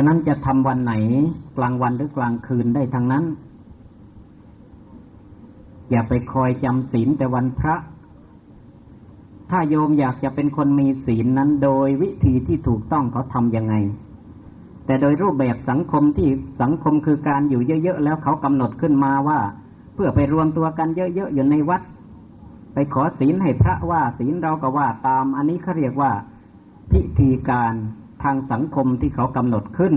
ฉะนั้นจะทำวันไหนกลางวันหรือกลางคืนได้ทั้งนั้น อย่าไปคอยจำศีลแต่วันพระ ถ้าโยมอยากจะเป็นคนมีศีลนั้นโดยวิธีที่ถูกต้องเขาทำยังไง แต่โดยรูปแบบสังคมที่สังคมคือการอยู่เยอะๆแล้วเขากำหนดขึ้นมาว่า เพื่อไปรวมตัวกันเยอะๆอยู่ในวัด ไปขอศีลให้พระว่าศีลเราก็ว่าตามอันนี้เขาเรียกว่า พิธีการ ทางสังคมที่เขากำหนดขึ้น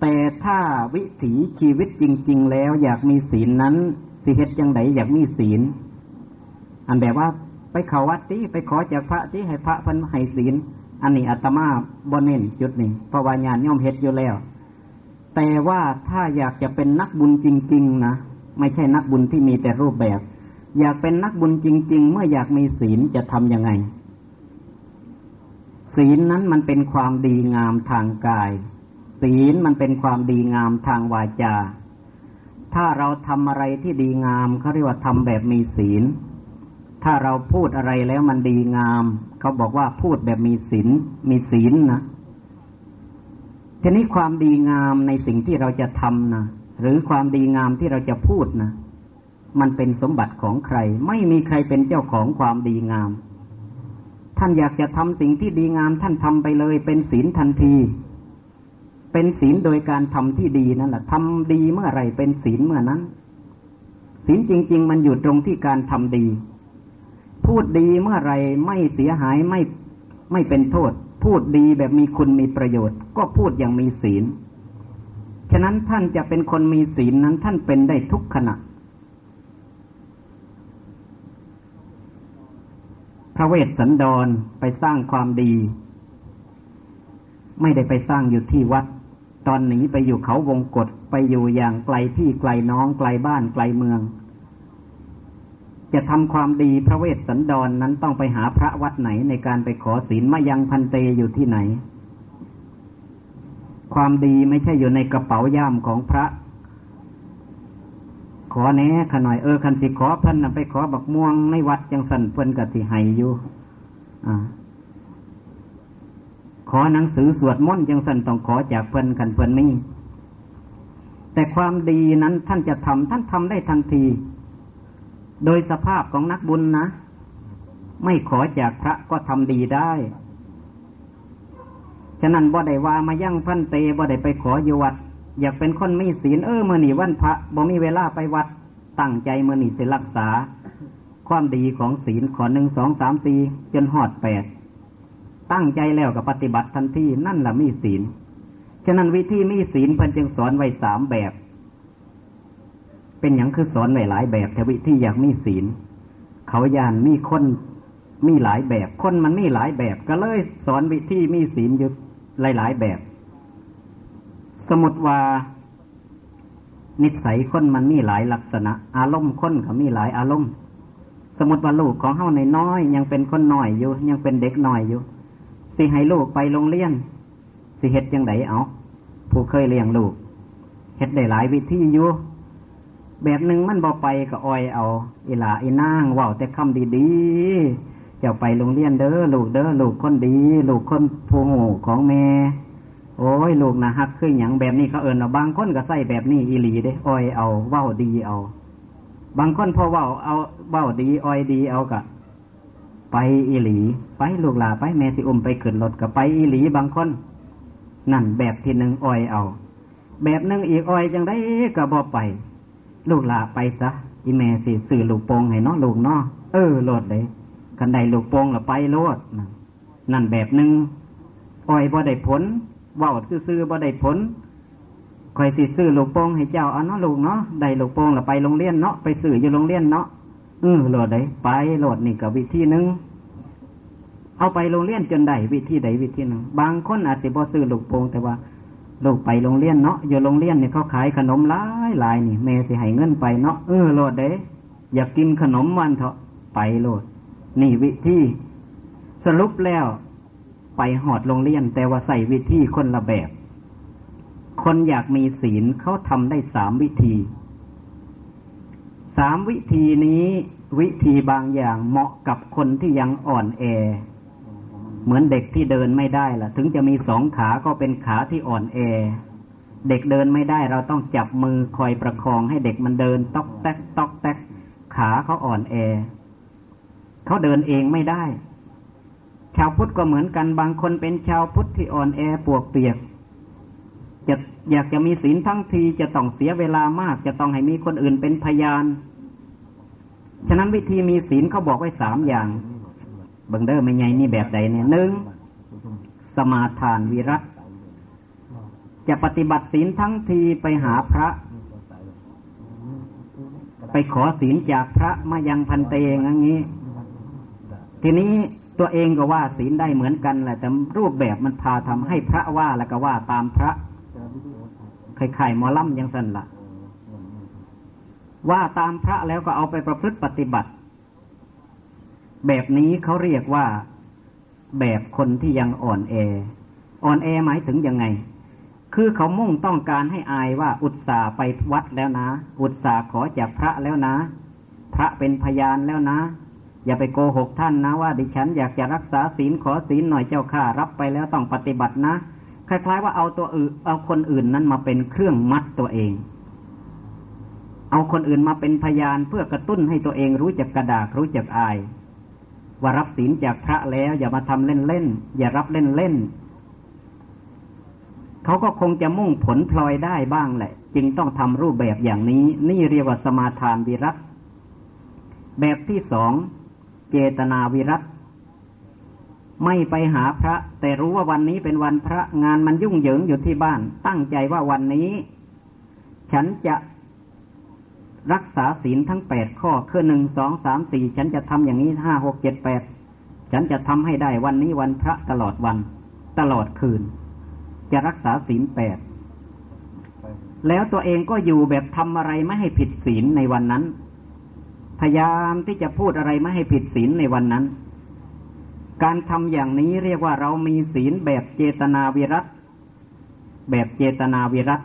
แต่ถ้าวิถีชีวิตจริง ๆ แล้วอยากมีศีลนั้นสิเหตุยังไงอยากมีศีล อันแบบว่าไปเขาวัดที่ไปขอจากพระที่ให้พระพันให้ศีล อันนี้อาตมาบนเน้นจุดนี้เพราะว่าญาณย่อมเฮ็ดอยู่แล้ว แต่ว่าถ้าอยากจะเป็นนักบุญจริง ๆ นะไม่ใช่นักบุญที่มีแต่รูปแบบ อยากเป็นนักบุญจริง ๆ เมื่ออยากมีศีลจะทำยังไง ศีลนั้นมันเป็นความดีงามทางกาย ศีลมันเป็นความดีงามทางวาจา ถ้าเราทำอะไรที่ดีงามเขาเรียกว่าทำแบบมีศีล ถ้าเราพูดอะไรแล้วมันดีงาม เขาบอกว่าพูดแบบมีศีลมีศีลนะทีนี้ความดีงามในสิ่งที่เราจะทำนะหรือความดีงามที่เราจะพูดนะมันเป็นสมบัติของใคร ไม่มีใครเป็นเจ้าของความดีงาม ท่านอยากจะทำสิ่งที่ดีงาม ท่านทำไปเลย เป็นศีลทันที เป็นศีลโดยการทำที่ดีนั่นแหละทำดีเมื่อไรเป็นศีลเมื่อนั้นศีลจริง ๆ มันอยู่ตรงที่การทำดี พูดดีเมื่อไรไม่เสียหายไม่ไม่เป็นโทษ พูดดีแบบมีคุณมีประโยชน์ ก็พูดอย่างมีศีล ฉะนั้นท่านจะเป็นคนมีศีลนั้นท่านเป็นได้ทุกขณะ พระเวสสันดรไปสร้างความดี ไม่ได้ไปสร้างอยู่ที่วัด ตอนหนีไปอยู่เขาวงกฏไปอยู่อย่างไกลพี่ไกลน้องไกลบ้านไกลเมือง จะทำความดีพระเวสสันดรนนั้นต้องไปหาพระวัดไหนในการไปขอศีลมายังพันเตอยู่ที่ไหน ความดีไม่ใช่อยู่ในกระเป๋าย่ามของพระ อแน่ขน่อยเออคันสิขอเพิ่นนไปขอบักม่วงในวัดจังสันเพิ่นกับสิให้อยู่อขอหนังสือสวดมนต์จังสันต้องขอจากเพิ่นคันเพิ่นนี่แต่ความดีนั้นท่านจะทำท่านทำได้ทันที โดยสภาพของนักบุญนะ ไม่ขอจากพระก็ทำดีได้ฉะนั้นบ่ได้ว่ามายั่งพันเตบ่ได้ไปขออยู่วัด อยากเป็นคนมีศีลเออเมื่อนี่วันพระบ่มีเวลาไปวัดตั้งใจเมื่อนี่สิรักษา ความดีของศีลขอหนึ่งสองสามสี่จนหอดแปดตั้งใจแล้วกับปฏิบัติทันทีนั่นแหละมีศีล ฉะนั้นวิธีมีศีลเพิ่นจึงสอนไว้สามแบบ เป็นอย่างคือสอนไว้หลายแบบแต่วิธีอยากมีศีล เขายานมีคนมีหลายแบบ คนมันมีหลายแบบ ก็เลยสอนวิธีมีศีลอยู่หลายๆแบบ สมุดว่า นิสัยคนมันมีหลายลักษณะ อารมณ์คนเขามีหลายอารมณ์ สมุดว่าลูกของเฮาในน้อยยังเป็นคนน้อยอยู่ ยังเป็นเด็กน้อยอยู่ สิให้ลูกไปโรงเรียน สิเฮ็ดยังไงเอาผู้เคยเลี้ยงลูกเฮ็ดได้หลายวิธีอยู่แบบหนึ่งมันบอไปก็อ้อยเอาอีหลาอีนางว่าแต่คำดีๆเจ้าไปโรงเรียนเด้อลูกเด้อลูกคนดี ลูกคนผู้หูของแม่ โอ้ยลูกนะฮักคืออย่างแบบนี้เขาเอิญเอาบางคนก็ใส่แบบนี้อีหลีเด้อ้อยเอาเว้าดีเอา บางคนพอเว้าเอาเว้าดีอ้อยดีเอากะไปอีหลี ไปลูกหลาไปแม่สิอุ้มไปขึ้นรถกับไปอีหลีบางคน นั่นแบบที่หนึ่งอ้อยเอา แบบหนึ่งอีกอ้อยจังได้ก็บอไป ลูกหลาไปซะอีแม่สิสื่อลูกโป่งให้น้องลูกน้อเออโลดเลยกันใดลูกโป่งละไปโลดนั่นแบบหนึ่งอ้อยบ่ได้ผล ว่าซื่อๆบ่ได้ผลคอยสิซื้อลูกโป่งให้เจ้าเอาเนาะลูกเนาะได้ลูกโป่งแล้วไปโรงเรียนเนาะไปซื้ออยู่โรงเรียนเนาะเออโหลดได้ไปโหลดนี่กับวิธีหนึ่งเอาไปโรงเรียนจนได้วิธีใดวิธีหนึ่งบางคนอาจจะบ่ซื้อลูกโป่งแต่ว่าลูกไปโรงเรียนเนาะอยู่โรงเรียนเนี่ยเขาขายขนมหลายหลายนี่แม่สิให้เงินไปเนาะเออโหลดได้อยากกินขนมวันเถอะไปโหลด นี่วิธีสรุปแล้ว ไปหอดโรงเรียน แต่ว่าใส่วิธีคนละแบบ คนอยากมีศีลเขาทำได้สามวิธี สามวิธีนี้วิธีบางอย่างเหมาะกับคนที่ยังอ่อนแอ เหมือนเด็กที่เดินไม่ได้ล่ะ ถึงจะมีสองขาก็เป็นขาที่อ่อนแอ เด็กเดินไม่ได้เราต้องจับมือคอยประคองให้เด็กมันเดิน ตอกแตกตอกแตกขาเขาอ่อนแอเขาเดินเองไม่ได้ ชาวพุทธก็เหมือนกันบางคนเป็นชาวพุทธที่อ่อนแอปวกเปียก จะอยากจะมีศีลทั้งทีจะต้องเสียเวลามาก จะต้องให้มีคนอื่นเป็นพยาน ฉะนั้นวิธีมีศีลเขาบอกไว้สามอย่างบังเดอร์ไม่ไงนี่แบบใดเนี่ยหนึ่งสมาทานวิรัตจะปฏิบัติศีลทั้งทีไปหาพระ ไปขอศีลจากพระมายังพันเตงอย่างนี้ ทีนี้ ตัวเองก็ว่าศีลได้เหมือนกันแหละแต่รูปแบบมันพาทำให้พระว่าแล้วก็ว่าตามพระไข่ไข่มอล่ำยังสั่นละว่าตามพระแล้วก็เอาไปประพฤติปฏิบัติ แบบนี้เขาเรียกว่าแบบคนที่ยังอ่อนแอ อ่อนแอหมายถึงยังไง คือเขามุ่งต้องการให้อายว่าอุตส่าห์ไปวัดแล้วนะ อุตส่าห์ขอจากพระแล้วนะ พระเป็นพยานแล้วนะ อย่าไปโกหกท่านนะว่าดิฉันอยากจะรักษาศีลขอศีลหน่อยเจ้าข้ารับไปแล้วต้องปฏิบัตินะ คล้ายๆ ว่าเอาตัวอื่นเอาคนอื่นนั้นมาเป็นเครื่องมัดตัวเอง เอาคนอื่นมาเป็นพยานเพื่อกระตุ้นให้ตัวเองรู้จักกระดากรู้จักอาย ว่ารับศีลจากพระแล้วอย่ามาทำเล่นๆอย่ารับเล่นๆเขาก็คงจะมุ่งผลพลอยได้บ้างแหละ จึงต้องทำรูปแบบอย่างนี้ นี่เรียกว่าสมาทานวิรัตแบบที่สอง เจตนาวิรัตไม่ไปหาพระ แต่รู้ว่าวันนี้เป็นวันพระงานมันยุ่งเหยิงอยู่ที่บ้าน ตั้งใจว่าวันนี้ ฉันจะรักษาศีลทั้งแปดข้อคือหนึ่งสองสามสี่ฉันจะทำอย่างนี้ห้าหกเจ็ดแปดฉันจะทำให้ได้วันนี้วันพระตลอดวัน ตลอดคืน จะรักษาศีลแปดแล้วตัวเองก็อยู่แบบทำอะไรไม่ให้ผิดศีลในวันนั้น พยายามที่จะพูดอะไรไม่ให้ผิดศีลในวันนั้น การทำอย่างนี้เรียกว่าเรามีศีลแบบเจตนาวิรัตแบบเจตนาวิรัต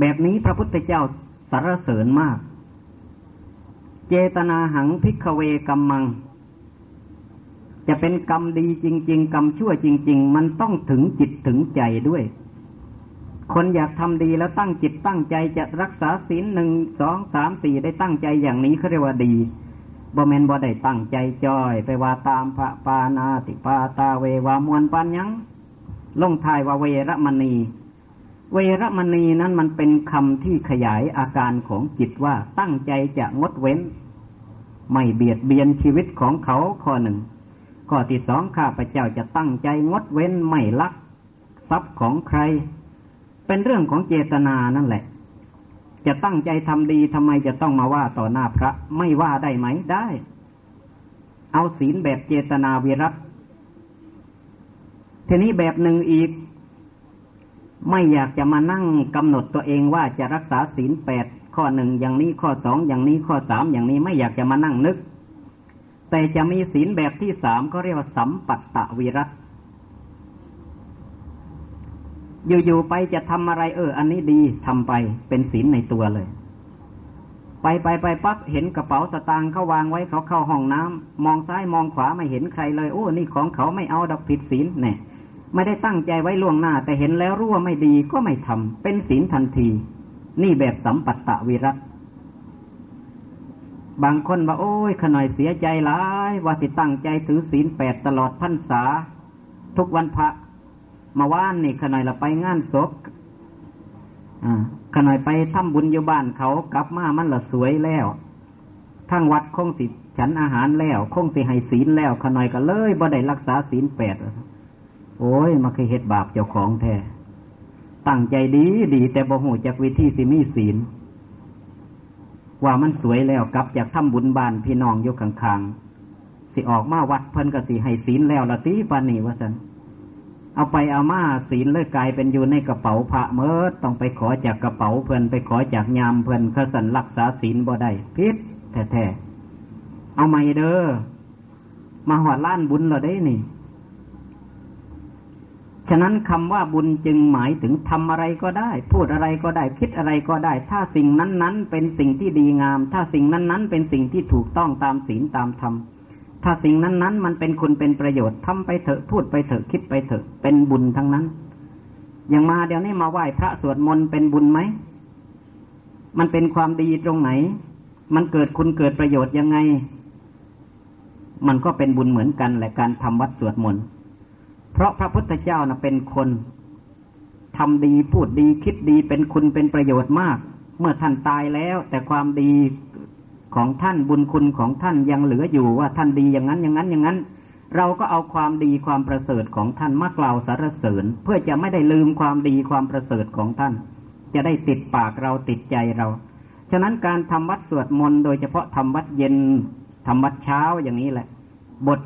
แบบนี้พระพุทธเจ้าสรรเสริญมาก เจตนาหังพิกเวกัมมัง จะเป็นกรรมดีจริง ๆ กรรมชั่วจริง ๆ มันต้องถึงจิตถึงใจด้วย คนอยากทำดีแล้วตั้งจิตตั้งใจจะรักษาศีลหนึ่งสองสามสี่ได้ตั้งใจอย่างนี้เขาเรียกว่าดีบ่แมนบ่ได้ตั้งใจจอย ไปว่าตามพระปานาติปาตาเววามวนปัญญังลงทายว่าเวรมณี เวรมณีนั้นมันเป็นคำที่ขยายอาการของจิตว่าตั้งใจจะงดเว้น ไม่เบียดเบียนชีวิตของเขาข้อหนึ่งข้อที่สองข้าพเจ้าจะตั้งใจงดเว้นไม่ลัก ทรัพย์ของใคร เป็นเรื่องของเจตนานั่นแหละ จะตั้งใจทำดีทำไมจะต้องมาว่าต่อหน้าพระ ไม่ว่าได้ไหมได้ เอาศีลแบบเจตนาวิรัตทีนี้แบบหนึ่งอีก ไม่อยากจะมานั่งกำหนดตัวเองว่าจะรักษาศีลแปดข้อหนึ่งอย่างนี้ข้อสองอย่างนี้ข้อสามอย่างนี้ไม่อยากจะมานั่งนึก แต่จะมีศีลแบบที่สามก็เรียกว่าสัมปัตตวิรัต อยู่ๆไปจะทำอะไร เออ อันนี้ดีทำไปเป็นศีลในตัวเลย ไปไปไปปั๊บเห็นกระเป๋าสตางค์เขาวางไว้เขาเข้าห้องน้ำมองซ้ายมองขวาไม่เห็นใครเลยโอ้นี่ของเขาไม่เอาดอกผิดศีลเนี่ยไม่ได้ตั้งใจไว้ล่วงหน้า แต่เห็นแล้วรู้ว่าไม่ดีก็ไม่ทำเป็นศีลทันที นี่แบบสัมปัตตวิรัตบางคนว่าโอ้ยขน่อยเสียใจหลาย ว่าสิตั้งใจถือศีลแปดตลอดพรรษา ทุกวันพระ มาว่านนี่ขน่อยเราไปงานศพขน่อยไปทำบุญอยู่บ้านเขากลับมามันละสวยแล้วทั้งวัดคงสิฉันอาหารแล้วคงสิให้ศีลแล้วขน่อยก็เลยบ่ได้รักษาศีลแปดโอ้ยมาเคยเหตุบาปเจ้าของแท้ตั้งใจดีดีแต่บ่หูจากวิธีสิมีศีล ว่ามันสวยแล้วกลับจากทำบุญบานพี่น้องยกข้างๆสิออกมาวัดเพิ่นก็สิให้ศีลแล้วละตีปานีวะสัน เอาไปเอามาศีลเลยกลายเป็นอยู่ในกระเป๋าพระเมื่อต้องไปขอจากกระเป๋าเพิ่นไปขอจากยามเพิ่นขสันรักษาศีลบ่ได้พิษแท้ๆเอาไม่เด้อมาหอดล้านบุญเราได้นี่ ฉะนั้นคำว่าบุญจึงหมายถึงทำอะไรก็ได้ พูดอะไรก็ได้ คิดอะไรก็ได้ ถ้าสิ่งนั้น ๆ เป็นสิ่งที่ดีงาม ถ้าสิ่งนั้น ๆ เป็นสิ่งที่ถูกต้องตามศีลตามธรรม ถ้าสิ่งนั้นๆ มันเป็นคุณเป็นประโยชน์ทำไปเถอะพูดไปเถอะคิดไปเถอะเป็นบุญทั้งนั้น อย่างมาเดี๋ยวนี้มาไหว้พระสวดมนต์เป็นบุญไหม มันเป็นความดีตรงไหน มันเกิดคุณเกิดประโยชน์ยังไง มันก็เป็นบุญเหมือนกันแหละการทำวัดสวดมนต์เพราะพระพุทธเจ้านะเป็นคนทำดีพูดดีคิดดีเป็นคุณเป็นประโยชน์มาก เมื่อท่านตายแล้ว แต่ความดี ของท่านบุญคุณของท่านยังเหลืออยู่ว่าท่านดีอย่างนั้นอย่างนั้นอย่างนั้น เราก็เอาความดีความประเสริฐของท่านมากล่าวสรรเสริญ เพื่อจะไม่ได้ลืมความดีความประเสริฐของท่าน จะได้ติดปากเราติดใจเรา ฉะนั้นการทำวัดสวดมนต์โดยเฉพาะทำวัดเย็นทำวัดเช้าอย่างนี้แหละ บท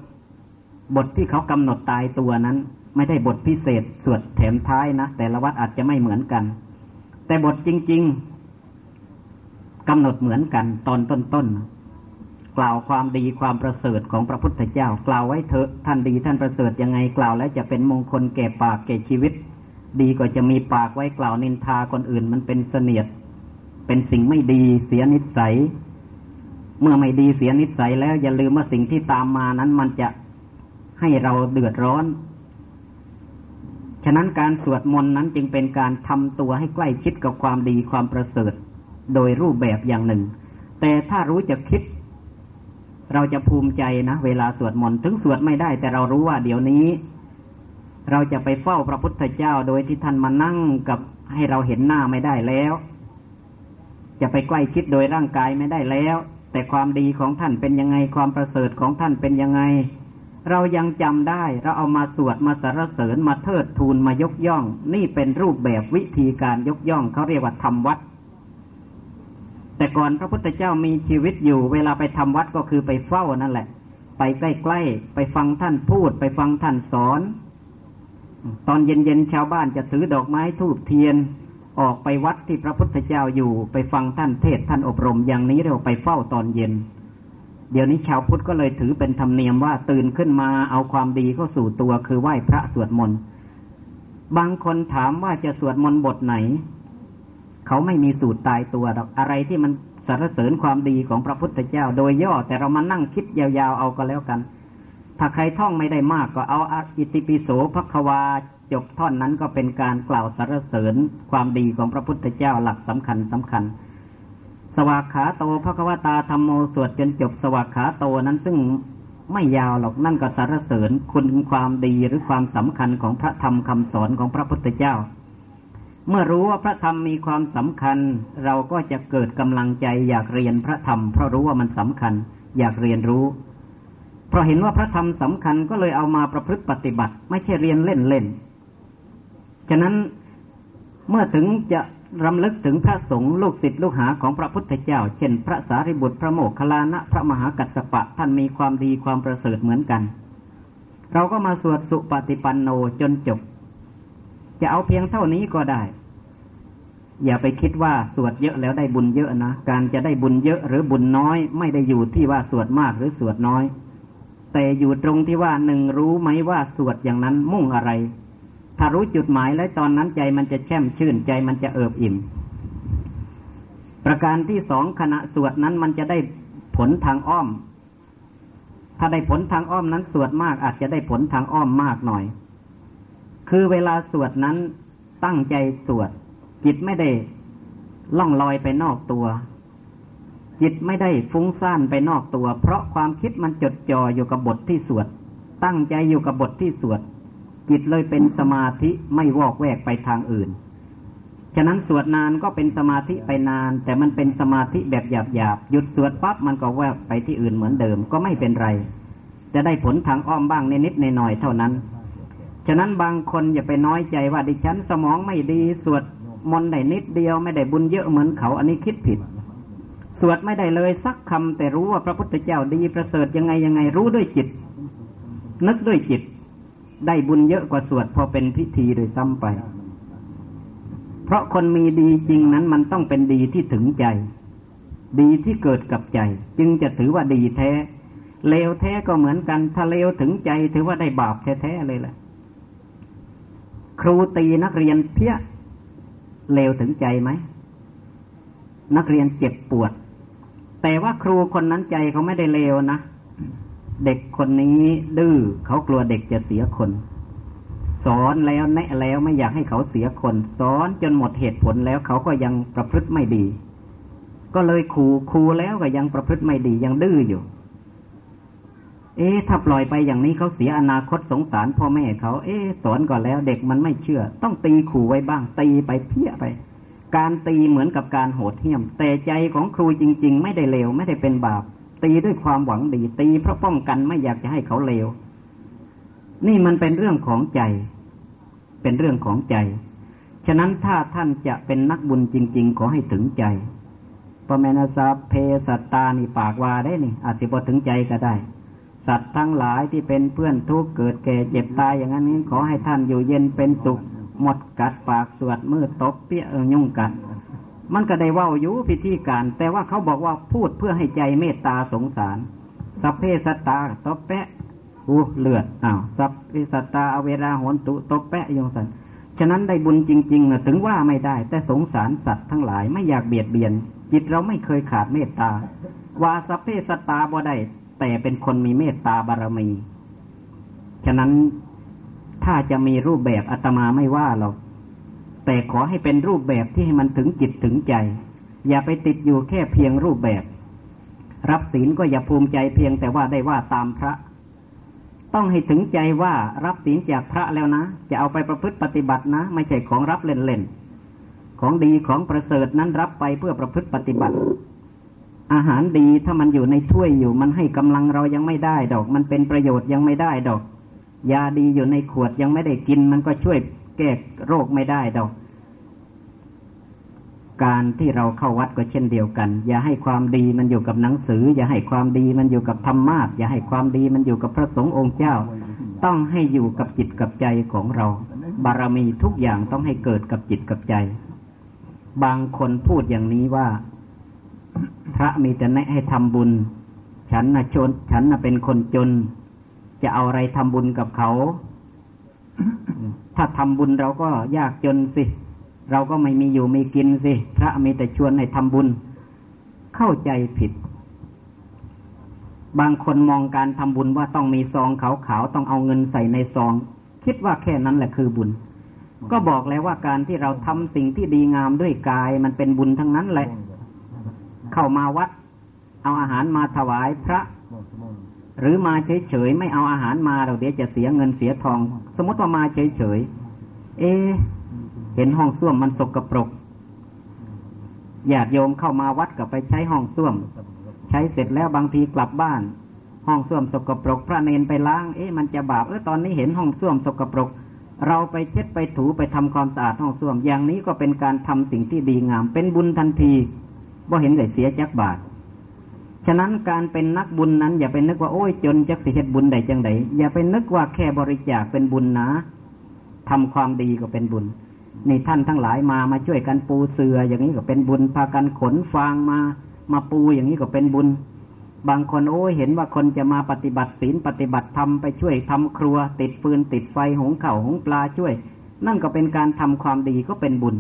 บทที่เขากำหนดตายตัวนั้น ไม่ได้บทพิเศษสวดแถมท้ายนะแต่ละวัดอาจจะไม่เหมือนกัน แต่บทจริง ๆ กำหนดเหมือนกันตอนต้นๆกล่าวความดีความประเสริฐของพระพุทธเจ้า กล่าวไว้เถอะท่านดีท่านประเสริฐยังไงกล่าวแล้วจะเป็นมงคลแก่ปากแก่ชีวิต ดีกว่าจะมีปากไว้กล่าวนินทาคนอื่นมันเป็นเสนียด เป็นสิ่งไม่ดีเสียนิสัย เมื่อไม่ดีเสียนิสัยแล้วอย่าลืมว่าสิ่งที่ตามมานั้นมันจะให้เราเดือดร้อนฉะนั้นการสวดมนต์นั้นจึงเป็นการทำตัวให้ใกล้ชิดกับความดีความประเสริฐ โดยรูปแบบอย่างหนึ่ง แต่ถ้ารู้จะคิด เราจะภูมิใจนะ เวลาสวดมนต์ถึงสวดไม่ได้ แต่เรารู้ว่าเดี๋ยวนี้ เราจะไปเฝ้าพระพุทธเจ้า โดยที่ท่านมานั่งกับให้เราเห็นหน้าไม่ได้แล้ว จะไปใกล้ชิดโดยร่างกายไม่ได้แล้ว แต่ความดีของท่านเป็นยังไงความประเสริฐของท่านเป็นยังไงเรายังจำได้เราเอามาสวดมาสรรเสริญมาเทิดทูนมายกย่อง นี่เป็นรูปแบบวิธีการยกย่องเขาเรียกว่าทำวัด แต่ก่อนพระพุทธเจ้ามีชีวิตอยู่ เวลาไปทำวัดก็คือไปเฝ้านั่นแหละ ไปใกล้ๆไปฟังท่านพูด ไปฟังท่านสอน ตอนเย็นๆชาวบ้านจะถือดอกไม้ทูบเทียน ออกไปวัดที่พระพุทธเจ้าอยู่ ไปฟังท่านเทศท่านอบรมอย่างนี้เราไปเฝ้าตอนเย็น เดี๋ยวนี้ชาวพุทธก็เลยถือเป็นธรรมเนียมว่าตื่นขึ้นมาเอาความดีเข้าสู่ตัวคือไหว้พระสวดมนต์บางคนถามว่าจะสวดมนต์บทไหน เขาไม่มีสูตรตายตัวหรอกอะไรที่มันสรรเสริญความดีของพระพุทธเจ้า โดยย่อแต่เรามานั่งคิดยาวๆเอาก็แล้วกัน ถ้าใครท่องไม่ได้มากก็เอาอิติปิโสพระควาจบท่อนนั้นก็เป็นการกล่าวสรรเสริญความดีของพระพุทธเจ้าหลักสำคัญสำคัญ สวากขาโตพระควตาธรรมโมสวดจนจบสวากขาโตนั้นซึ่งไม่ยาวหรอกนั่นก็สรรเสริญคุณความดีหรือความสำคัญของพระธรรมคำสอนของพระพุทธเจ้า เมื่อรู้ว่าพระธรรมมีความสำคัญ เราก็จะเกิดกำลังใจอยากเรียนพระธรรม เพราะรู้ว่ามันสำคัญ อยากเรียนรู้ เพราะเห็นว่าพระธรรมสำคัญก็เลยเอามาประพฤติปฏิบัติ ไม่ใช่เรียนเล่นเล่นฉะนั้นเมื่อถึงจะรำลึกถึงพระสงฆ์ลูกศิษย์ลูกหาของพระพุทธเจ้า เช่น พระสารีบุตรพระโมคคัลลานะ พระมหากัสสปะท่านมีความดีความประเสริฐเหมือนกัน เราก็มาสวดสุปฏิปันโนจนจบ จะเอาเพียงเท่านี้ก็ได้ อย่าไปคิดว่าสวดเยอะแล้วได้บุญเยอะนะ การจะได้บุญเยอะหรือบุญน้อย ไม่ได้อยู่ที่ว่าสวดมากหรือสวดน้อย แต่อยู่ตรงที่ว่าหนึ่งรู้ไหมว่าสวดอย่างนั้นมุ่งอะไร ถ้ารู้จุดหมายแล้วตอนนั้นใจมันจะแช่มชื่นใจมันจะเอิบอิ่ม ประการที่สองขณะสวดนั้นมันจะได้ผลทางอ้อม ถ้าได้ผลทางอ้อมนั้นสวดมากอาจจะได้ผลทางอ้อมมากหน่อย คือเวลาสวดนั้นตั้งใจสวด จิตไม่ได้ล่องลอยไปนอกตัว จิตไม่ได้ฟุ้งซ่านไปนอกตัว เพราะความคิดมันจดจ่ออยู่กับบทที่สวด ตั้งใจอยู่กับบทที่สวด จิตเลยเป็นสมาธิไม่วอกแวกไปทางอื่น ฉะนั้นสวดนานก็เป็นสมาธิไปนาน แต่มันเป็นสมาธิแบบหยาบๆหยุดสวดปั๊บมันก็แวกไปที่อื่นเหมือนเดิมก็ไม่เป็นไร จะได้ผลทางอ้อมบ้างนิดๆหน่อยๆเท่านั้น ฉะนั้นบางคนอย่าไปน้อยใจว่าดิฉันสมองไม่ดี สวดมนต์ได้นิดเดียวไม่ได้บุญเยอะเหมือนเขา อันนี้คิดผิด สวดไม่ได้เลยสักคำแต่รู้ว่าพระพุทธเจ้าดีประเสริฐยังไงยังไงรู้ด้วยจิต นึกด้วยจิต ได้บุญเยอะกว่าสวดพอเป็นพิธีโดยซ้ำไป เพราะคนมีดีจริงนั้นมันต้องเป็นดีที่ถึงใจ ดีที่เกิดกับใจ จึงจะถือว่าดีแท้เลวแท้ก็เหมือนกัน ถ้าเลวถึงใจถือว่าได้บาปแท้ๆเลยแหละ ครูตีนักเรียนเพี้ยเลวถึงใจไหม นักเรียนเจ็บปวด แต่ว่าครูคนนั้นใจเขาไม่ได้เลวนะ เด็กคนนี้ดื้อเขากลัวเด็กจะเสียคน สอนแล้วแนะแล้วไม่อยากให้เขาเสียคน สอนจนหมดเหตุผลแล้วเขาก็ยังประพฤติไม่ดี ก็เลยขู่ขู่แล้วก็ยังประพฤติไม่ดียังดื้ออยู่ เอ๊ะถ้าปล่อยไปอย่างนี้เขาเสียอนาคตสงสารพ่อแม่เขา เอ๊ะสอนก่อนแล้ว เด็กมันไม่เชื่อ ต้องตีขู่ไว้บ้าง ตีไปเพี้ยไป การตีเหมือนกับการโหดเหี้ยม แต่ใจของครูจริง ๆ ไม่ได้เลวไม่ได้เป็นบาป ตีด้วยความหวังดีตีเพราะป้องกันไม่อยากจะให้เขาเลว นี่มันเป็นเรื่องของใจ เป็นเรื่องของใจ ฉะนั้นถ้าท่านจะเป็นนักบุญจริง ๆ ขอให้ถึงใจปเมนาสาเพสตตานี่ปากวาได้นี่อาจสิบถึงใจก็ได้ สัตว์ทั้งหลายที่เป็นเพื่อนทุกเกิดแก่เจ็บตายอย่างนั้นนี้ขอให้ท่านอยู่เย็นเป็นสุข หมดกัดปากสวดมือตบเปี้ยเออยุ่งกันมันก็ได้ว่าอยู่พิธีการ แต่ว่าเขาบอกว่าพูดเพื่อให้ใจเมตตาสงสาร สัพเพสตาตบแปะอู้เลือดอ้าวสัพเพสตาเอาเวลาหนตุตบแปะยงสันฉะนั้นได้บุญจริงๆนะถึงว่าไม่ได้ แต่สงสารสัตว์ทั้งหลายไม่อยากเบียดเบียน จิตเราไม่เคยขาดเมตตาว่าสัพเพสตาบ่ได้ แต่เป็นคนมีเมตตาบารมี ฉะนั้นถ้าจะมีรูปแบบอาตมาไม่ว่าหรอกแต่ขอให้เป็นรูปแบบที่ให้มันถึงจิตถึงใจ อย่าไปติดอยู่แค่เพียงรูปแบบ รับศีลก็อย่าภูมิใจเพียงแต่ว่าได้ว่าตามพระ ต้องให้ถึงใจว่ารับศีลจากพระแล้วนะ จะเอาไปประพฤติปฏิบัตินะ ไม่ใช่ของรับเล่นๆของดีของประเสริฐนั้นรับไปเพื่อประพฤติปฏิบัติ อาหารดีถ้ามันอยู่ในถ้วยอยู่ มันให้กำลังเรายังไม่ได้ดอก มันเป็นประโยชน์ยังไม่ได้ดอก ยาดีอยู่ในขวดยังไม่ได้กิน มันก็ช่วยแก้โรคไม่ได้ดอก การที่เราเข้าวัดก็เช่นเดียวกัน อย่าให้ความดีมันอยู่กับหนังสือ อย่าให้ความดีมันอยู่กับธรรมะอย่าให้ความดีมันอยู่กับพระสงฆ์องค์เจ้า ต้องให้อยู่กับจิตกับใจของเรา บารมีทุกอย่างต้องให้เกิดกับจิตกับใจ บางคนพูดอย่างนี้ว่า พระมีแต่แนะให้ทำบุญ ฉันนะชน ฉันนะเป็นคนจน จะเอาอะไรทำบุญกับเขา ถ้าทำบุญเราก็ยากจนสิ เราก็ไม่มีอยู่มีกินสิ พระมีแต่ชวนให้ทำบุญ เข้าใจผิด บางคนมองการทำบุญว่าต้องมีซองขาวๆต้องเอาเงินใส่ในซอง คิดว่าแค่นั้นแหละคือบุญก็บอกแล้วว่าการที่เราทำสิ่งที่ดีงามด้วยกายมันเป็นบุญทั้งนั้นแหละ เข้ามาวัด เอาอาหารมาถวายพระ หรือมาเฉยๆไม่เอาอาหารมาเราเดี๋ยวจะเสียเงินเสียทอง สมมติว่ามาเฉยๆเอ เห็นห้องส้วมมันสกปรกญาติโยมเข้ามาวัดกับไปใช้ห้องส้วม ใช้เสร็จแล้วบางทีกลับบ้าน ห้องส้วมสกปรก พระเนนไปล้างเอ๊ะมันจะบาปเออตอนนี้เห็นห้องส้วมสกปรก เราไปเช็ดไปถูไปทำความสะอาดห้องส้วมอย่างนี้ก็เป็นการทำสิ่งที่ดีงาม เป็นบุญทันที ว่าเห็นได้เสียจักบาท ฉะนั้นการเป็นนักบุญนั้น อย่าไปนึกว่าโอ้ยจนจักสิเหตุบุญใดจังใดอย่าไปนึกว่าแค่บริจาคเป็นบุญนะทำความดีก็เป็นบุญนี่ท่านทั้งหลายมามาช่วยกันปูเสืออย่างนี้ก็เป็นบุญพากันขนฟางมา มาปูอย่างนี้ก็เป็นบุญ บางคนโอ้ยเห็นว่าคนจะมาปฏิบัติศีลปฏิบัติธรรมไปช่วยทำครัว ติดฟืนติดไฟหงเข่าหงปลาช่วย นั่นก็เป็นการทำความดีก็เป็นบุญ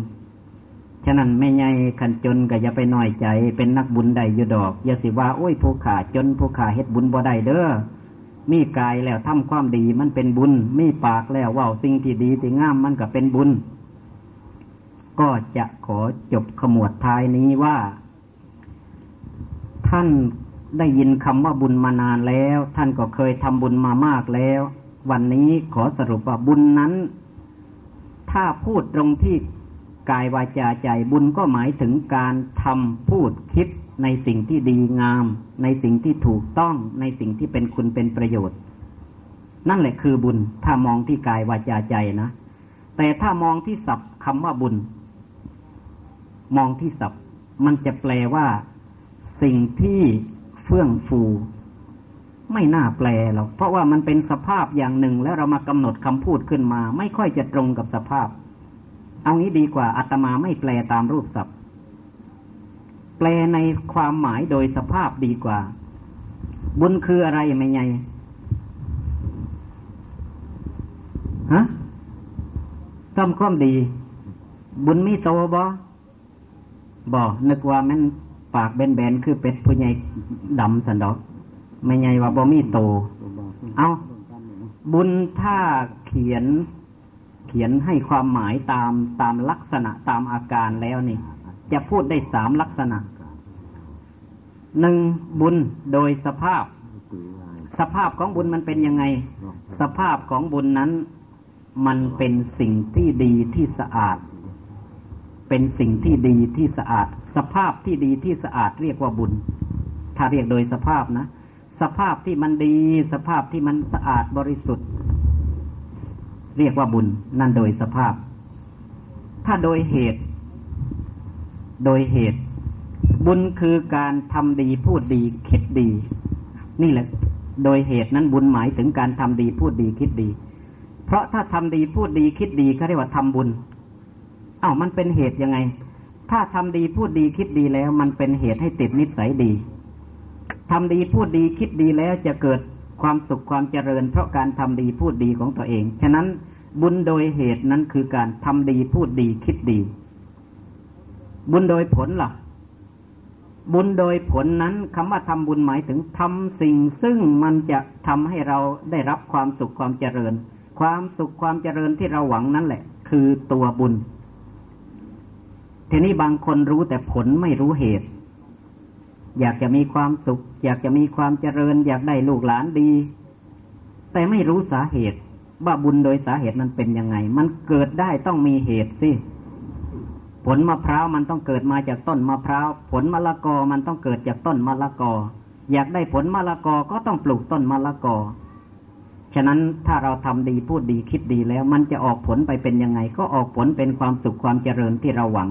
ฉะนั้นไม่ใหญ่ขันจนก็อย่าไปน้อยใจ เป็นนักบุญใดอยู่ดอก อย่าสิว่าโอ้ยผู้ขาจนผู้ขาเฮ็ดบุญบ่ได้เด้อมีกายแล้วทำความดีมันเป็นบุญ มีปากแล้วว่าสิ่งที่ดีที่งามมันก็เป็นบุญ ก็จะขอจบขมวดท้ายนี้ว่า ท่านได้ยินคำว่าบุญมานานแล้ว ท่านก็เคยทำบุญมามากแล้ว วันนี้ขอสรุปว่าบุญนั้น ถ้าพูดตรงที่ กายวาจาใจบุญก็หมายถึงการทำพูดคิดในสิ่งที่ดีงาม ในสิ่งที่ถูกต้องในสิ่งที่เป็นคุณเป็นประโยชน์ นั่นแหละคือบุญถ้ามองที่กายวาจาใจนะ แต่ถ้ามองที่ศัพท์คำว่าบุญ มองที่ศัพท์ มันจะแปลว่า สิ่งที่เฟื่องฟู ไม่น่าแปลหรอกเพราะว่ามันเป็นสภาพอย่างหนึ่งแล้วเรามากำหนดคำพูดขึ้นมา ไม่ค่อยจะตรงกับสภาพ เอางี้ดีกว่าอาตมาไม่แปลตามรูปศัพท์ แปลในความหมายโดยสภาพดีกว่า บุญคืออะไรไม่ไงฮะทำความดี บุญมีโตบ่บ่นึกว่ามันปากแบนๆคือเป็ดผู้ใหญ่ดำสันดอกไม่ไงว่าบ่มีโต เอาบุญถ้าเขียน ขียนให้ความหมายตามตามลักษณะตามอาการแล้วนี่ จะพูดได้สามลักษณะหนึ่งบุญโดยสภาพ สภาพของบุญมันเป็นยังไง สภาพของบุญนั้น มันเป็นสิ่งที่ดีที่สะอาด เป็นสิ่งที่ดีที่สะอาด สภาพที่ดีที่สะอาดเรียกว่าบุญ ถ้าเรียกโดยสภาพนะ สภาพที่มันดี สภาพที่มันสะอาดบริสุทธิ์ เรียกว่าบุญนั่นโดยสภาพ ถ้าโดยเหตุ โดยเหตุ บุญคือการทำดีพูดดีคิดดี นี่แหละ โดยเหตุนั้นบุญหมายถึงการทำดีพูดดีคิดดี เพราะถ้าทำดีพูดดีคิดดีเขาเรียกว่าทำบุญอ้าวมันเป็นเหตุยังไง ถ้าทำดีพูดดีคิดดีแล้ว มันเป็นเหตุให้ติดนิสัยดีทำดีพูดดีคิดดีแล้วจะเกิด ความสุขความเจริญ เพราะการทำดีพูดดีของตัวเอง ฉะนั้นบุญโดยเหตุนั้นคือการทำดีพูดดีคิดดี บุญโดยผลล่ะ บุญโดยผลนั้นคำว่าทำบุญหมายถึงทำสิ่ง ซึ่งมันจะทำให้เราได้รับความสุขความเจริญ ความสุขความเจริญที่เราหวังนั่นแหละ คือตัวบุญทีนี้บางคนรู้แต่ผลไม่รู้เหตุ อยากจะมีความสุข อยากจะมีความเจริญ อยากได้ลูกหลานดี แต่ไม่รู้สาเหตุว่าบุญโดยสาเหตุมันเป็นยังไง มันเกิดได้ต้องมีเหตุสิผลมะพร้าวมันต้องเกิดมาจากต้นมะพร้าวผลมะละกอมันต้องเกิดจากต้นมะละกอ อยากได้ผลมะละกอก็ต้องปลูกต้นมะละกอฉะนั้นถ้าเราทำดีพูดดีคิดดีแล้ว มันจะออกผลไปเป็นยังไง ก็ออกผลเป็นความสุขความเจริญที่เราหวัง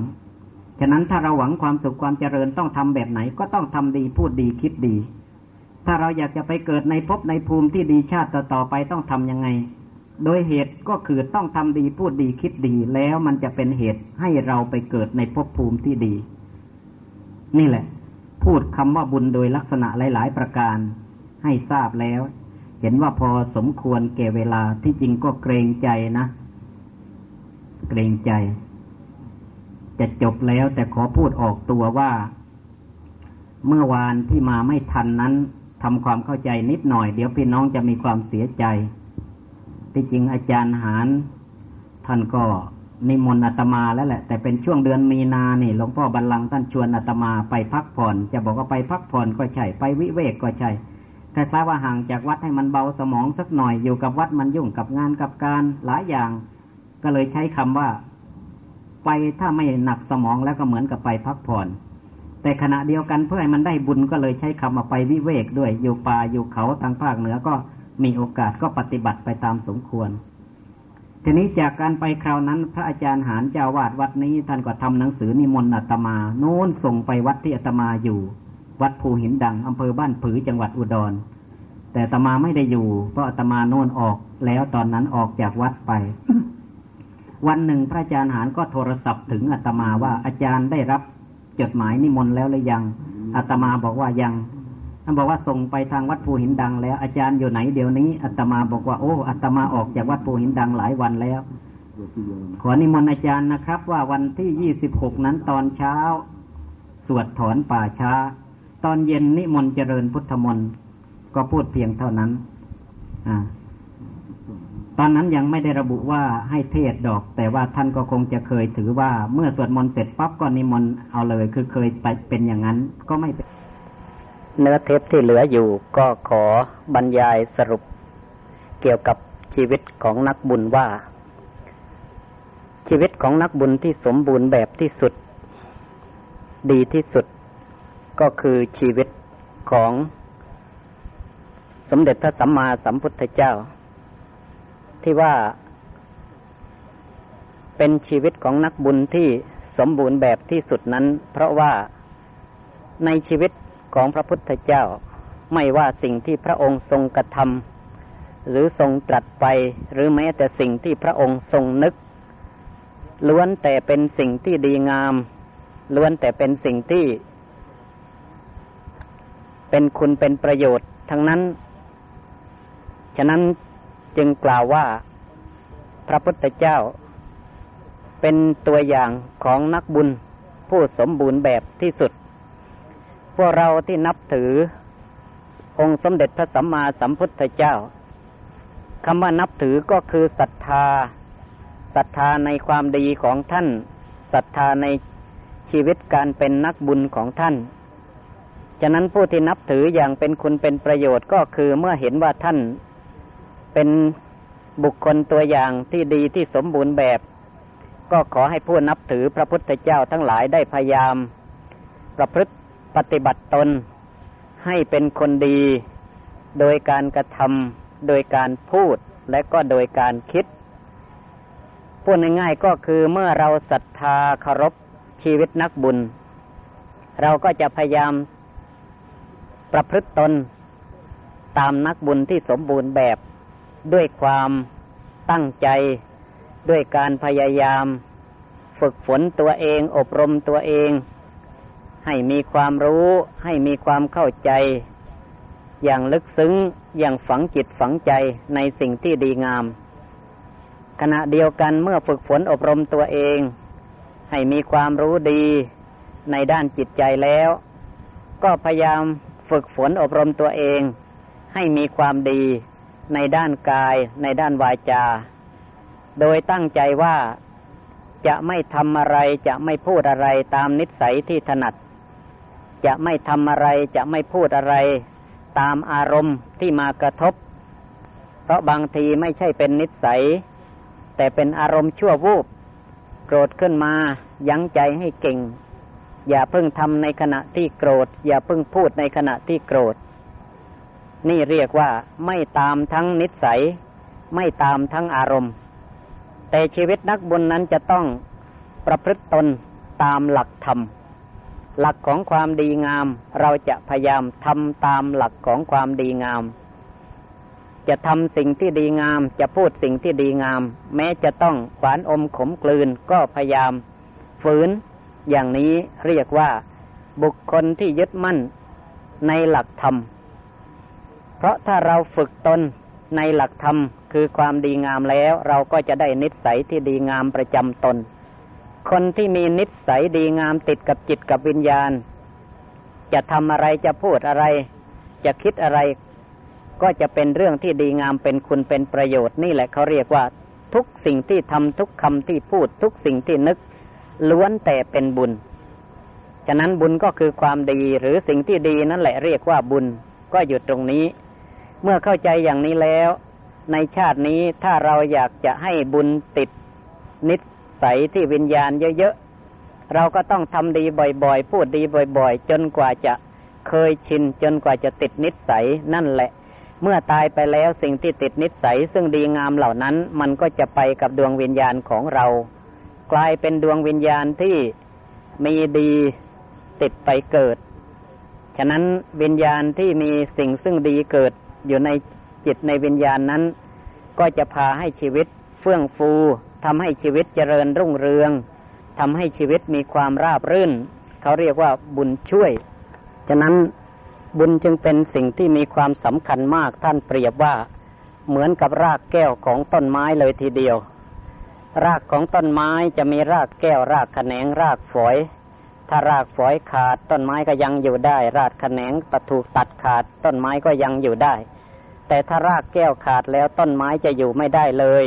ฉะนั้นถ้าเราหวังความสุขความเจริญต้องทำแบบไหนก็ต้องทำดีพูดดีคิดดี ถ้าเราอยากจะไปเกิดในภพในภูมิที่ดีชาติต่อๆไปต้องทํำยังไง โดยเหตุก็คือต้องทำดีพูดดีคิดดีแล้วมันจะเป็นเหตุให้เราไปเกิดในภพภูมิที่ดี นี่แหละ พูดคำว่าบุญโดยลักษณะหลาย ๆ ประการ ให้ทราบแล้ว เห็นว่าพอสมควรแก่เวลาที่จริงก็เกรงใจนะ เกรงใจ จะจบแล้วแต่ขอพูดออกตัวว่า เมื่อวานที่มาไม่ทันนั้นทำความเข้าใจนิดหน่อย เดี๋ยวพี่น้องจะมีความเสียใจ ที่จริงอาจารย์หาร ท่านก็นิมนต์อาตมาแล้วแหละ แต่เป็นช่วงเดือนมีนานี่หลวงพ่อบัลลังก์ท่านชวนอาตมาไปพักผ่อน จะบอกว่าไปพักผ่อนก็ใช่ไปวิเวกก็ใช่คล้ายๆว่าห่างจากวัดให้มันเบาสมองสักหน่อยอยู่กับวัดมันยุ่งกับงานกับการหลายอย่าง ก็เลยใช้คำว่า ไปถ้าไม่หนักสมองแล้วก็เหมือนกับไปพักผ่อนแต่ขณะเดียวกันเพื่อให้มันได้บุญก็เลยใช้คำว่าไปวิเวกด้วย อยู่ป่าอยู่เขาทางภาคเหนือก็มีโอกาสก็ปฏิบัติไปตามสมควร ทีนี้จากการไปคราวนั้น พระอาจารย์หารเจ้าวาดวัดนี้ท่านก็ทำหนังสือนิมนต์อาตมาโน้นส่งไปวัดที่อาตมาอยู่ วัดภูหินดังอำเภอบ้านผือจังหวัดอุดร แต่ตมาไม่ได้อยู่ เพราะตมาโน่นออกแล้วตอนนั้นออกจากวัดไป วันหนึ่งพระอาจารย์หานก็โทรศัพท์ถึงอาตมาว่าอาจารย์ได้รับจดหมายนิมนต์แล้วหรือยังอาตมาบอกว่ายังท่านบอกว่าส่งไปทางวัดภูหินดังแล้ว อาจารย์อยู่ไหนเดี๋ยวนี้อาตมาบอกว่าโอ้อาตมาออกจากวัดภูหินดังหลายวันแล้ว ขอนิมนต์อาจารย์นะครับ ว่าวันที่ยี่สิบหกนั้นตอนเช้า สวดถอนป่าช้า ตอนเย็นนิมนต์เจริญพุทธมนต์ก็พูดเพียงเท่านั้น อ ตอนนั้นยังไม่ได้ระบุว่าให้เทศดอก แต่ว่าท่านก็คงจะเคยถือว่าเมื่อสวดมนต์เสร็จปั๊บก็นิมนต์เอาเลย คือเคยไปเป็นอย่างนั้นก็ไม่เป็นเนื้อเทปที่เหลืออยู่ก็ขอบรรยายสรุป เกี่ยวกับชีวิตของนักบุญว่า ชีวิตของนักบุญที่สมบูรณ์แบบที่สุด ดีที่สุด ก็คือชีวิตของสมเด็จพระสัมมาสัมพุทธเจ้า ที่ว่า เป็นชีวิตของนักบุญที่สมบูรณ์แบบที่สุดนั้น เพราะว่าในชีวิตของพระพุทธเจ้า ไม่ว่าสิ่งที่พระองค์ทรงกระทำหรือทรงตรัสไป หรือแม้แต่สิ่งที่พระองค์ทรงนึก ล้วนแต่เป็นสิ่งที่ดีงาม ล้วนแต่เป็นสิ่งที่ เป็นคุณเป็นประโยชน์ ทั้งนั้น ฉะนั้น จึงกล่าวว่า พระพุทธเจ้า เป็นตัวอย่างของนักบุญผู้สมบูรณ์แบบที่สุด พวกเราที่นับถือ องค์สมเด็จพระสัมมาสัมพุทธเจ้าคำว่านับถือก็คือศรัทธาศรัทธาในความดีของท่านศรัทธาในชีวิตการเป็นนักบุญของท่านฉะนั้นผู้ที่นับถืออย่างเป็นคุณเป็นประโยชน์ก็คือเมื่อเห็นว่าท่าน เป็นบุคคลตัวอย่างที่ดีที่สมบูรณ์แบบ ก็ขอให้ผู้นับถือพระพุทธเจ้าทั้งหลายได้พยายาม ประพฤติปฏิบัติตน ให้เป็นคนดี โดยการกระทำโดยการพูดและก็โดยการคิดพูดง่ายๆก็คือเมื่อเราศรัทธาเคารพชีวิตนักบุญ เราก็จะพยายามประพฤติตนตามนักบุญที่สมบูรณ์แบบ ด้วยความตั้งใจ ด้วยการพยายาม ฝึกฝนตัวเอง อบรมตัวเอง ให้มีความรู้ ให้มีความเข้าใจ อย่างลึกซึ้งอย่างฝังจิตฝังใจในสิ่งที่ดีงาม ขณะเดียวกันเมื่อฝึกฝนอบรมตัวเอง ให้มีความรู้ดีในด้านจิตใจแล้ว ก็พยายามฝึกฝนอบรมตัวเอง ให้มีความดี ในด้านกายในด้านวาจา โดยตั้งใจว่าจะไม่ทำอะไรจะไม่พูดอะไรตามนิสัยที่ถนัด จะไม่ทำอะไรจะไม่พูดอะไร ตามอารมณ์ที่มากระทบ เพราะบางทีไม่ใช่เป็นนิสัย แต่เป็นอารมณ์ชั่ววูบโกรธขึ้นมายั้งใจให้เก่ง อย่าเพิ่งทำในขณะที่โกรธ อย่าเพิ่งพูดในขณะที่โกรธ นี่เรียกว่าไม่ตามทั้งนิสัย ไม่ตามทั้งอารมณ์ แต่ชีวิตนักบุญนั้นจะต้องประพฤติตนตามหลักธรรม หลักของความดีงาม เราจะพยายามทำตามหลักของความดีงาม จะทำสิ่งที่ดีงาม จะพูดสิ่งที่ดีงาม แม้จะต้องขวานอมขมกลืนก็พยายาม ฝืน อย่างนี้เรียกว่าบุคคลที่ยึดมั่นในหลักธรรม เพราะถ้าเราฝึกตนในหลักธรรมคือความดีงามแล้ว เราก็จะได้นิสัยที่ดีงามประจำตน คนที่มีนิสัยดีงามติดกับจิตกับวิญญาณ จะทำอะไรจะพูดอะไร จะคิดอะไร ก็จะเป็นเรื่องที่ดีงามเป็นคุณเป็นประโยชน์นี่แหละเขาเรียกว่า ทุกสิ่งที่ทำทุกคำที่พูดทุกสิ่งที่นึก ล้วนแต่เป็นบุญ ฉะนั้นบุญก็คือความดีหรือสิ่งที่ดีนั่นแหละเรียกว่าบุญก็อยู่ตรงนี้ เมื่อเข้าใจอย่างนี้แล้ว ในชาตินี้ถ้าเราอยากจะให้บุญติดนิสัยที่วิญญาณเยอะๆ เราก็ต้องทำดีบ่อยๆ พูดดีบ่อยๆ จนกว่าจะเคยชิน จนกว่าจะติดนิสัยนั่นแหละ เมื่อตายไปแล้วสิ่งที่ติดนิสัย ซึ่งดีงามเหล่านั้น มันก็จะไปกับดวงวิญญาณของเรา กลายเป็นดวงวิญญาณที่มีดีติดไปเกิด ฉะนั้นวิญญาณที่มีสิ่งซึ่งดีเกิด อยู่ในจิตในวิญญาณนั้น ก็จะพาให้ชีวิตเฟื่องฟูทำให้ชีวิตเจริญรุ่งเรืองทำให้ชีวิตมีความราบรื่น เขาเรียกว่าบุญช่วย ฉะนั้นบุญจึงเป็นสิ่งที่มีความสำคัญมากท่านเปรียบว่า เหมือนกับรากแก้วของต้นไม้เลยทีเดียว รากของต้นไม้จะมีรากแก้วรากแขนงรากฝอย ถ้ารากฝอยขาดต้นไม้ก็ยังอยู่ได้ รากแขนงตัดถูกตัดขาดต้นไม้ก็ยังอยู่ได้ แต่ถ้ารากแก้วขาดแล้วต้นไม้จะอยู่ไม่ได้เลย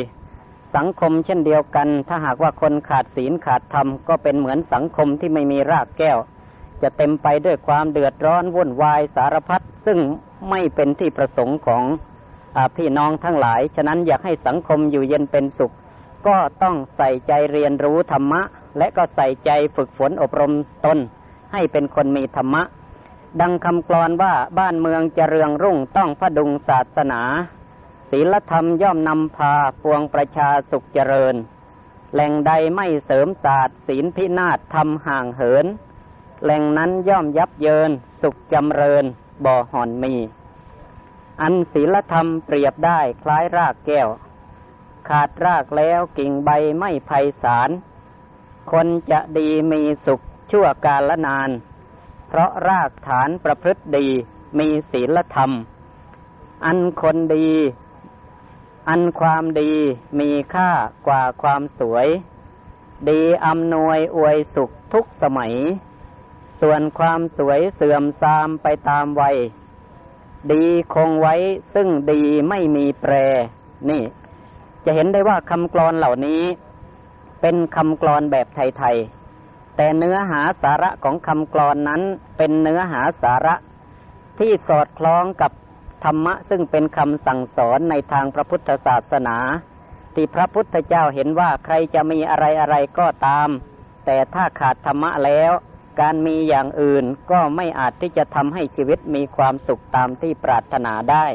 สังคมเช่นเดียวกัน ถ้าหากว่าคนขาดศีลขาดธรรมก็เป็นเหมือนสังคมที่ไม่มีรากแก้ว จะเต็มไปด้วยความเดือดร้อนวุ่นวายสารพัดซึ่งไม่เป็นที่ประสงค์ของอพี่น้องทั้งหลาย ฉะนั้นอยากให้สังคมอยู่เย็นเป็นสุข ก็ต้องใส่ใจเรียนรู้ธรรมะ และก็ใส่ใจฝึกฝนอบรมตนให้เป็นคนมีธรรมะ ดังคำกลอนว่าบ้านเมืองจะเรืองรุ่งต้องพดุงศาสนา ศีลธรรมย่อมนำพาปวงประชาสุขเจริญ แหล่งใดไม่เสริมศาสตร์ศีลพินาศทำห่างเหิน แหล่งนั้นย่อมยับเยิน สุขจำเริญ บ่อห่อนมี อันศีลธรรมเปรียบได้คล้ายรากแก้ว ขาดรากแล้วกิ่งใบไม่ไพศาลคนจะดีมีสุขชั่วกาลนาน เพราะรากฐานประพฤติดีมีศีลธรรม อันคนดี อันความดีมีค่ากว่าความสวย ดีอำนวยอวยสุขทุกสมัย ส่วนความสวยเสื่อมทรามไปตามวัย ดีคงไว้ซึ่งดีไม่มีแปร นี่ จะเห็นได้ว่าคำกรอนเหล่านี้ เป็นคำกรอนแบบไทยๆ แต่เนื้อหาสาระของคำกรอนนั้นเป็นเนื้อหาสาระที่สอดคล้องกับธรรมะซึ่งเป็นคำสั่งสอนในทางพระพุทธศาสนา ที่พระพุทธเจ้าเห็นว่าใครจะมีอะไรอะไรก็ตาม แต่ถ้าขาดธรรมะแล้ว การมีอย่างอื่นก็ไม่อาจที่จะทำให้ชีวิตมีความสุขตามที่ปรารถนาได้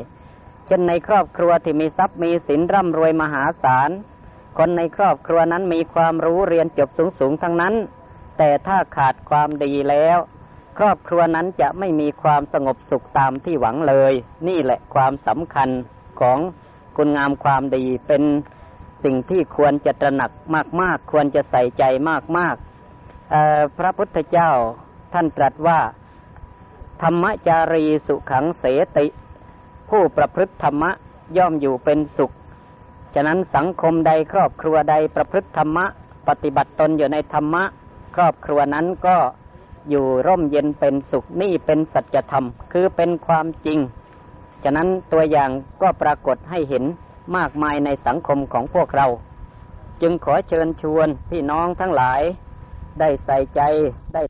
เช่นในครอบครัวที่มีทรัพย์มีสินร่ำรวยมหาศาลคนในครอบครัวนั้นมีความรู้เรียนจบสูงสูงทั้งนั้น แต่ถ้าขาดความดีแล้ว ครอบครัวนั้นจะไม่มีความสงบสุขตามที่หวังเลย นี่แหละความสำคัญของคุณงามความดีเป็นสิ่งที่ควรจะตระหนักมาก ๆ ควรจะใส่ใจมากๆพระพุทธเจ้าท่านตรัสว่า ธรรมจารีสุขังเสติ ผู้ประพฤติธรรมะย่อมอยู่เป็นสุข ฉะนั้นสังคมใดครอบครัวใดประพฤติธรรมะ ปฏิบัติตนอยู่ในธรรมะ ครอบครัวนั้นก็อยู่ร่มเย็นเป็นสุขนี่เป็นสัจธรรม คือเป็นความจริง ฉะนั้นตัวอย่างก็ปรากฏให้เห็นมากมายในสังคมของพวกเรา จึงขอเชิญชวนพี่น้องทั้งหลาย ได้ใส่ใจได้